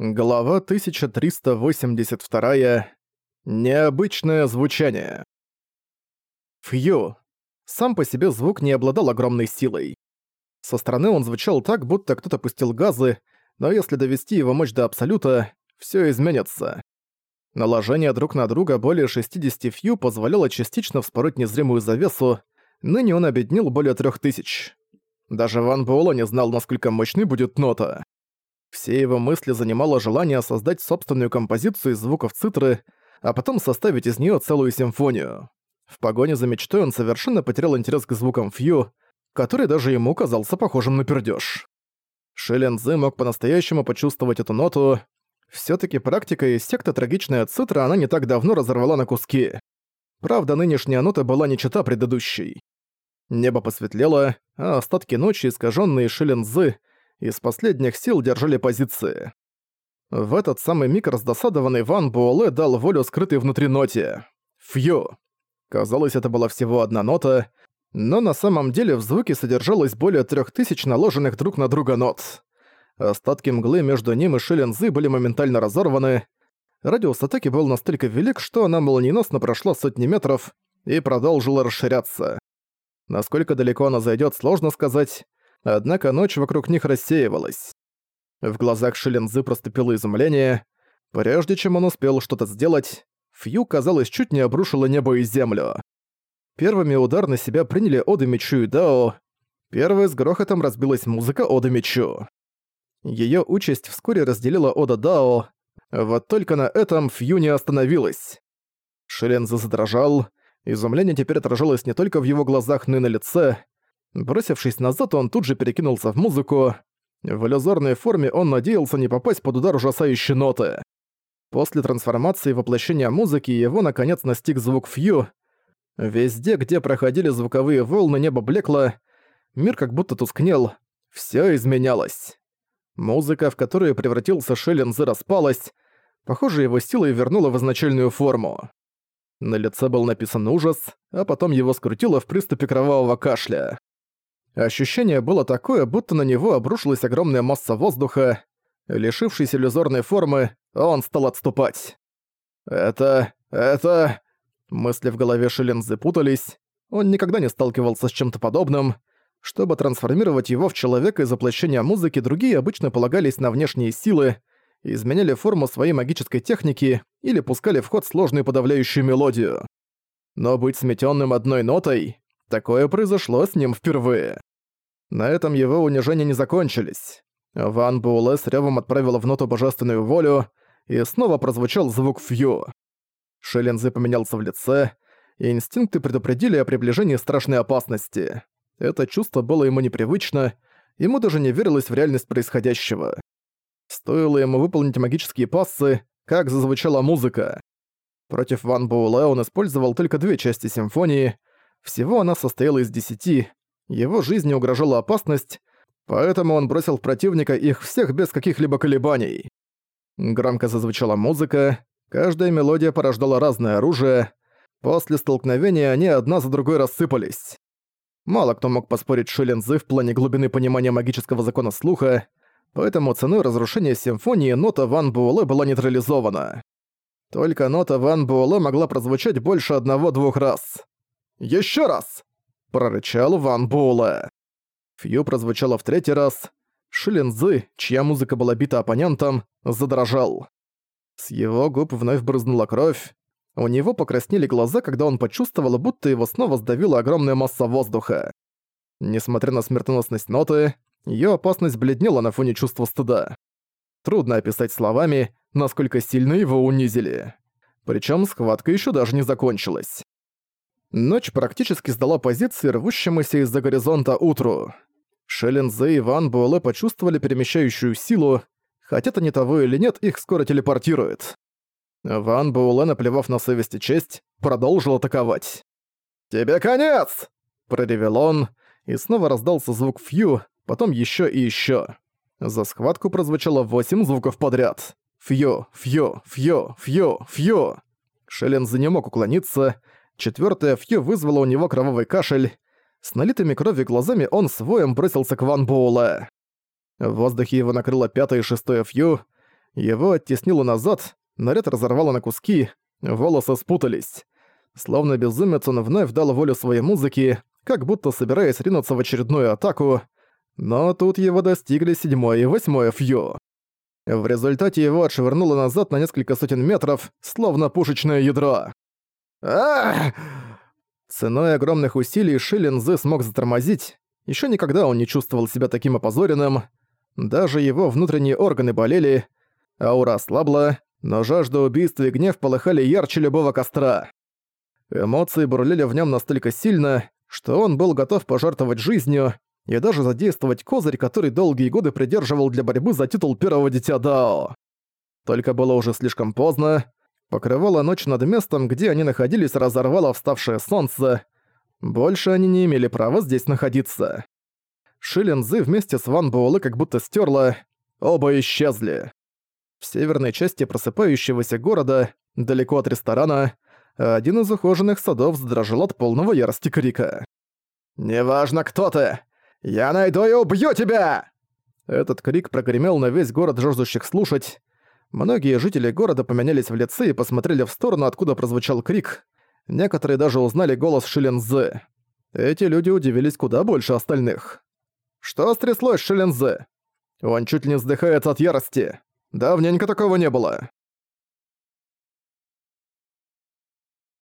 Глава 1382. Необычное звучание. Фью. Сам по себе звук не обладал огромной силой. Со стороны он звучал так, будто кто-то пустил газы, но если довести его мощь до абсолюта, все изменится. Наложение друг на друга более 60 фью позволяло частично вспороть незримую завесу, ныне он обеднил более 3000. Даже Ван Буэлло не знал, насколько мощной будет нота. Все его мысли занимало желание создать собственную композицию из звуков цитры, а потом составить из нее целую симфонию. В погоне за мечтой он совершенно потерял интерес к звукам фью, который даже ему казался похожим на пердёж. Шилен мог по-настоящему почувствовать эту ноту. все таки практика из секты «Трагичная цитра» она не так давно разорвала на куски. Правда, нынешняя нота была не чета предыдущей. Небо посветлело, а остатки ночи, искаженные Шилен из последних сил держали позиции. В этот самый миг раздосадованный Ван Буэлэ дал волю скрытой внутри ноте. Фью. Казалось, это была всего одна нота, но на самом деле в звуке содержалось более трех тысяч наложенных друг на друга нот. Остатки мглы между ним и Шилензы были моментально разорваны. Радиус атаки был настолько велик, что она молниеносно прошла сотни метров и продолжила расширяться. Насколько далеко она зайдет, сложно сказать, Однако ночь вокруг них рассеивалась. В глазах Шилензы проступило изумление. Прежде чем он успел что-то сделать, Фью, казалось, чуть не обрушило небо и землю. Первыми удар на себя приняли Ода Мечу и Дао. Первой с грохотом разбилась музыка Ода Мечу. Её участь вскоре разделила Ода Дао, вот только на этом Фью не остановилась. Шиленза задрожал, изумление теперь отражалось не только в его глазах, но и на лице. Бросившись назад, он тут же перекинулся в музыку. В иллюзорной форме он надеялся не попасть под удар ужасающей ноты. После трансформации и воплощения музыки его наконец настиг звук фью. Везде, где проходили звуковые волны, небо блекло, мир как будто тускнел, все изменялось. Музыка, в которую превратился Шеллензе, распалась, похоже, его силой вернула в изначальную форму. На лице был написан ужас, а потом его скрутило в приступе кровавого кашля. Ощущение было такое, будто на него обрушилась огромная масса воздуха. Лишившись иллюзорной формы, он стал отступать. «Это... это...» Мысли в голове Шиллин запутались. Он никогда не сталкивался с чем-то подобным. Чтобы трансформировать его в человека из воплощения музыки, другие обычно полагались на внешние силы, изменяли форму своей магической техники или пускали в ход сложную подавляющую мелодию. Но быть сметенным одной нотой — такое произошло с ним впервые. На этом его унижения не закончились. Ван Буэлэ с рёвом отправила в ноту божественную волю, и снова прозвучал звук «фью». Шеллензы поменялся в лице, и инстинкты предупредили о приближении страшной опасности. Это чувство было ему непривычно, ему даже не верилось в реальность происходящего. Стоило ему выполнить магические пассы, как зазвучала музыка. Против Ван Буэлэ он использовал только две части симфонии, всего она состояла из десяти, его жизни угрожала опасность, поэтому он бросил в противника их всех без каких-либо колебаний. Громко зазвучала музыка, каждая мелодия порождала разное оружие, после столкновения они одна за другой рассыпались. Мало кто мог поспорить Шилинзы в плане глубины понимания магического закона слуха, поэтому ценой разрушения симфонии нота Ван Буэлэ была нейтрализована. Только нота Ван Буэлэ могла прозвучать больше одного-двух раз. «Ещё раз!» — прорычал Ван Буэлэ. Фью прозвучало в третий раз. Шилинзы, чья музыка была бита оппонентом, задрожал. С его губ вновь брызнула кровь. У него покраснели глаза, когда он почувствовал, будто его снова сдавила огромная масса воздуха. Несмотря на смертоносность ноты, ее опасность бледнела на фоне чувства стыда. Трудно описать словами, насколько сильно его унизили. Причем схватка еще даже не закончилась. Ночь практически сдала позиции рвущемуся из-за горизонта утру. Шеллензе и Ван Буэлэ почувствовали перемещающую силу, хотят они того или нет, их скоро телепортирует. Ван Буэлэ, наплевав на совесть и честь, продолжил атаковать. «Тебе конец!» – проревел он, и снова раздался звук «фью», потом еще и еще. За схватку прозвучало восемь звуков подряд. «Фью, фью, фью, фью, фью». Шеллензе не мог уклониться, Четвёртая фью вызвала у него кровавый кашель. С налитыми кровью глазами он с воем бросился к Ван Боуле. В воздухе его накрыло пятое и шестое фью. Его оттеснило назад, наряд разорвало на куски, волосы спутались. Словно безумец он вновь дал волю своей музыке, как будто собираясь ринуться в очередную атаку, но тут его достигли седьмое и восьмое фью. В результате его отшвырнуло назад на несколько сотен метров, словно пушечное ядро. Ах! Ценой огромных усилий Шилинзы смог затормозить. Еще никогда он не чувствовал себя таким опозоренным. Даже его внутренние органы болели, аура ослабла, но жажда убийства и гнев полыхали ярче любого костра. Эмоции бурлили в нем настолько сильно, что он был готов пожертвовать жизнью и даже задействовать козырь, который долгие годы придерживал для борьбы за титул первого дитя Дао. Только было уже слишком поздно. Покрывала ночь над местом, где они находились, разорвало вставшее солнце. Больше они не имели права здесь находиться. Шилинзы вместе с Ван Буэлэ как будто стерла, оба исчезли. В северной части просыпающегося города, далеко от ресторана, один из ухоженных садов задрожал от полного ярости крика. «Неважно, кто ты! Я найду и убью тебя!» Этот крик прогремел на весь город жаждущих слушать. Многие жители города поменялись в лице и посмотрели в сторону, откуда прозвучал крик. Некоторые даже узнали голос Шилензы. Эти люди удивились куда больше остальных. «Что стряслось, Шилензы? Он чуть не вздыхается от ярости. Давненько такого не было».